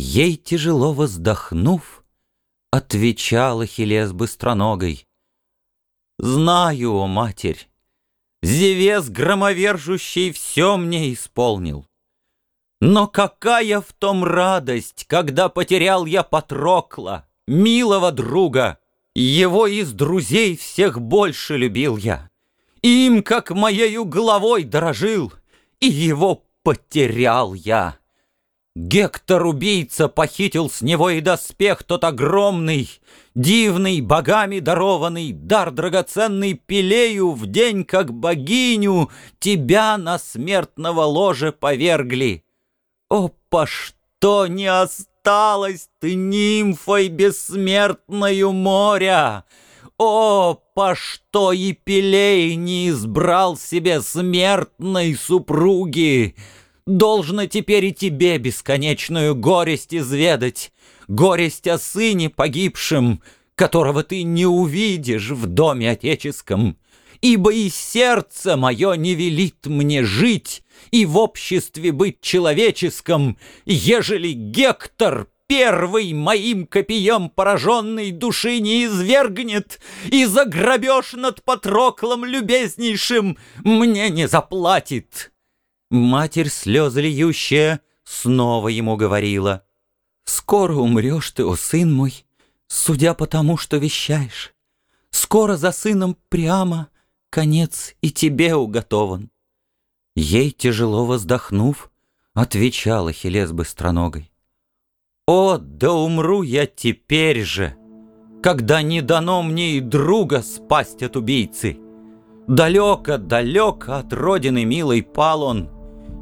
Ей тяжело воздохнув, Отвечал Ахиллес быстроногой. Знаю, о матерь, Зевес громовержущий все мне исполнил. Но какая в том радость, когда потерял я Патрокла, милого друга, его из друзей всех больше любил я. Им, как моею головой, дорожил, и его потерял я. Гектор-убийца похитил с него и доспех тот огромный, Дивный, богами дарованный, дар драгоценный Пелею в день, как богиню, Тебя на смертного ложе повергли. О, по что не осталось ты нимфой бессмертною моря? О, по что и Пелей не избрал себе смертной супруги? Должно теперь и тебе бесконечную горесть изведать, Горесть о сыне погибшем, которого ты не увидишь в доме отеческом, Ибо и сердце мое не велит мне жить И в обществе быть человеческом, Ежели Гектор первый моим копьем пораженной души не извергнет, И за грабеж над Патроклом любезнейшим мне не заплатит. Матерь слезы льющая снова ему говорила. «Скоро умрешь ты, о сын мой, судя по тому, что вещаешь. Скоро за сыном прямо конец и тебе уготован». Ей, тяжело воздохнув, отвечала Хелес быстроногой. «О, да умру я теперь же, когда не дано мне и друга спасть от убийцы. Далеко-далеко от родины милой пал он,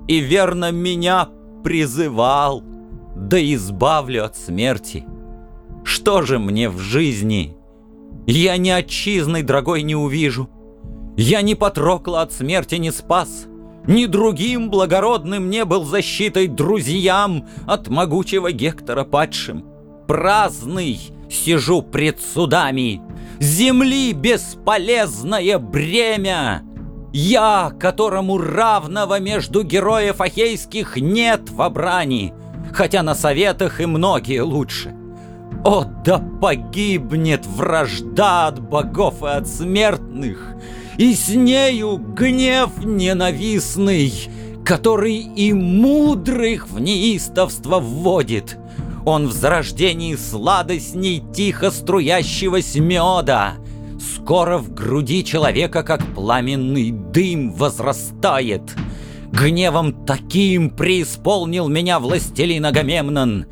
и верно меня призывал, да избавлю от смерти. Что же мне в жизни? Я ни отчизны дорогой не увижу, я ни Патрокла от смерти не спас, ни другим благородным не был защитой друзьям от могучего Гектора падшим. Праздный сижу пред судами, земли бесполезное бремя, я, которому равного между героев ахейских нет в обрани, хотя на советах и многие лучше. О, да погибнет вражда от богов и от смертных, и с нею гнев ненавистный, который и мудрых в неистовство вводит. Он в зарождении сладостней тихо струящегося меда — Скоро в груди человека, как пламенный дым, возрастает. Гневом таким преисполнил меня властелин Агамемнон.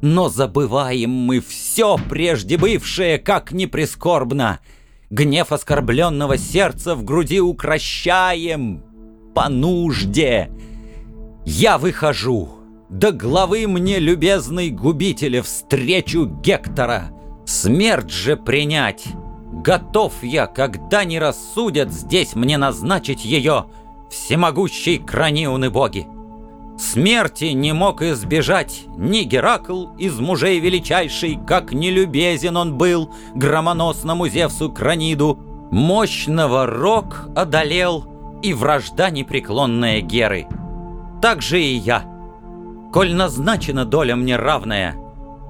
Но забываем мы все прежде бывшее, как не прискорбно. Гнев оскорбленного сердца в груди укращаем по нужде. Я выхожу, до главы мне любезной губителя встречу Гектора. Смерть же принять Готов я, когда не рассудят здесь мне назначить ее всемогущей краниуны боги. Смерти не мог избежать ни Геракл из мужей величайший, как нелюбезен он был громоносному Зевсу Краниду. Мощного рок одолел и вражда непреклонная Геры. Так же и я. Коль назначена доля мне равная,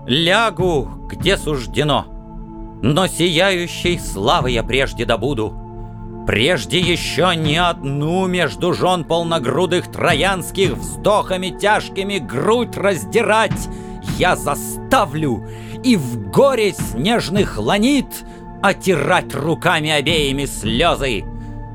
лягу, где суждено — но сияющей славы я прежде добуду. Прежде еще ни одну между жен полногрудых троянских вздохами тяжкими грудь раздирать я заставлю и в горе снежных ланит отирать руками обеими слезы.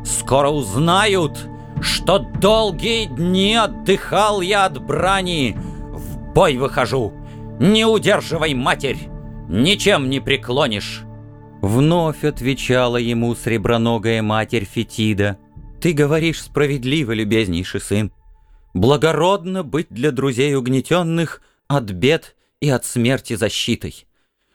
Скоро узнают, что долгие дни отдыхал я от брани. В бой выхожу, не удерживай, матерь! Ничем не преклонишь!» Вновь отвечала ему среброногая матерь Фетида. «Ты говоришь справедливо, любезнейший сын. Благородно быть для друзей угнетенных от бед и от смерти защитой.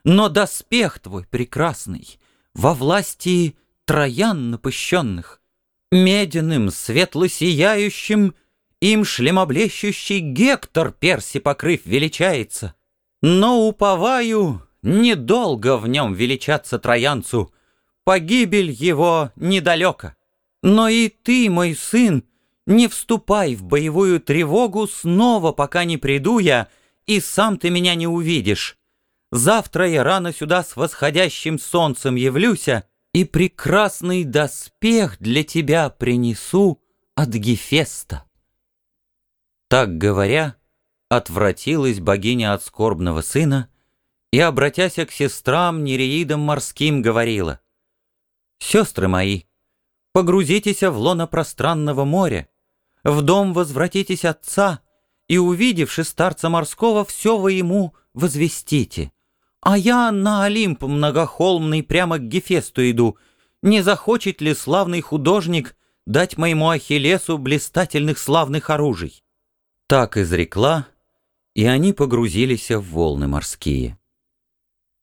Но доспех твой прекрасный во власти троян напыщенных, медяным, светло-сияющим, им шлемоблещущий Гектор перси покрыв величается. Но уповаю, Недолго в нем величаться троянцу, Погибель его недалека. Но и ты, мой сын, не вступай в боевую тревогу Снова, пока не приду я, и сам ты меня не увидишь. Завтра я рано сюда с восходящим солнцем явлюся, и прекрасный доспех для тебя принесу от Гефеста. Так говоря, отвратилась богиня от скорбного сына и, обратясь к сестрам нереидам морским, говорила, «Сестры мои, погрузитесь в лоно пространного моря, в дом возвратитесь отца, и, увидевши старца морского, все вы ему возвестите. А я на Олимп многохолмный прямо к Гефесту иду. Не захочет ли славный художник дать моему Ахиллесу блистательных славных оружий?» Так изрекла, и они погрузились в волны морские.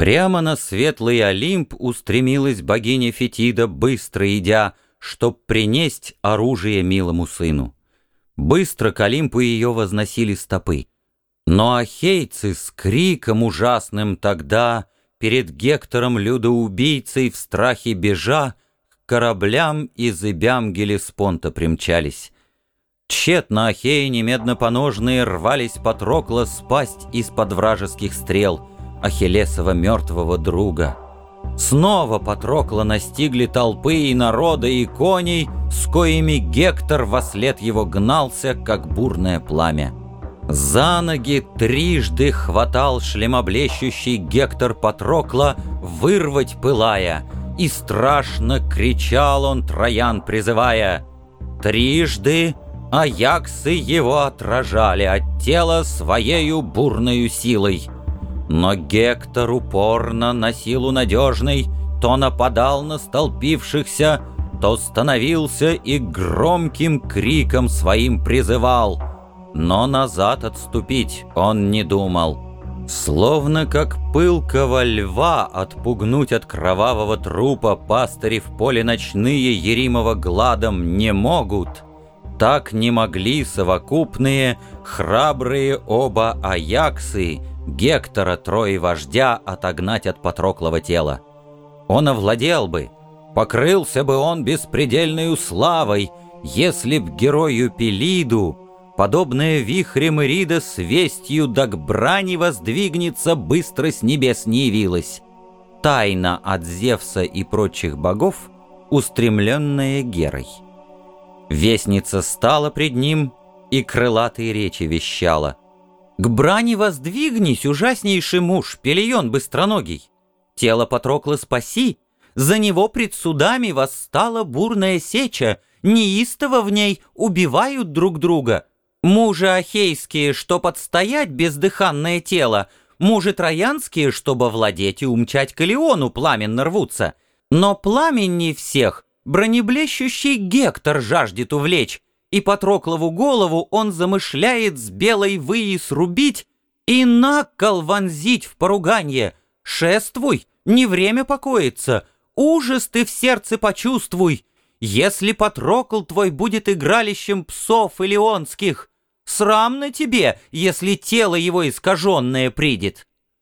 Прямо на светлый Олимп устремилась богиня Фетида, быстро идя, чтоб принесть оружие милому сыну. Быстро к Олимпу ее возносили стопы. Но ахейцы с криком ужасным тогда перед Гектором людоубийцей в страхе бежа к кораблям и зыбям Гелеспонта примчались. Тщетно Ахеи немедно-поножные рвались Патрокла спасть из-под вражеских стрел Ахиллесова мертвого друга. Снова Патрокла настигли толпы и народа, и коней, с коими Гектор во след его гнался, как бурное пламя. За ноги трижды хватал шлемоблещущий Гектор Патрокла, вырвать пылая, и страшно кричал он Троян, призывая «Трижды Аяксы его отражали от тела своею бурною силой. Но Гектор упорно на силу надежной то нападал на столпившихся, то становился и громким криком своим призывал. Но назад отступить он не думал. Словно как пылкого льва отпугнуть от кровавого трупа пастыри в поле ночные Еримова гладом не могут — так не могли совокупные, храбрые оба Аяксы, Гектора трое вождя отогнать от Патроклова тела. Он овладел бы, покрылся бы он беспредельной славой, если б герою Пелиду, подобная вихрем Ирида с вестью да к брани воздвигнется, быстро с небес не явилась. Тайна от Зевса и прочих богов, устремленная Герой. Вестница стала пред ним и крылатые речи вещала. «К брани воздвигнись, ужаснейший муж, Пелион быстроногий! Тело Патрокла спаси, за него пред судами восстала бурная сеча, неистово в ней убивают друг друга. Мужи ахейские, чтоб отстоять бездыханное тело, мужи троянские, чтобы владеть и умчать Калиону, пламенно рвутся. Но пламень не всех — Бронеблещущий Гектор жаждет увлечь, и Патроклову голову он замышляет с белой выи срубить и на кол вонзить в поруганье. Шествуй, не время покоиться, ужас ты в сердце почувствуй. Если Патрокл твой будет игралищем псов илионских, срамно тебе, если тело его искаженное придет.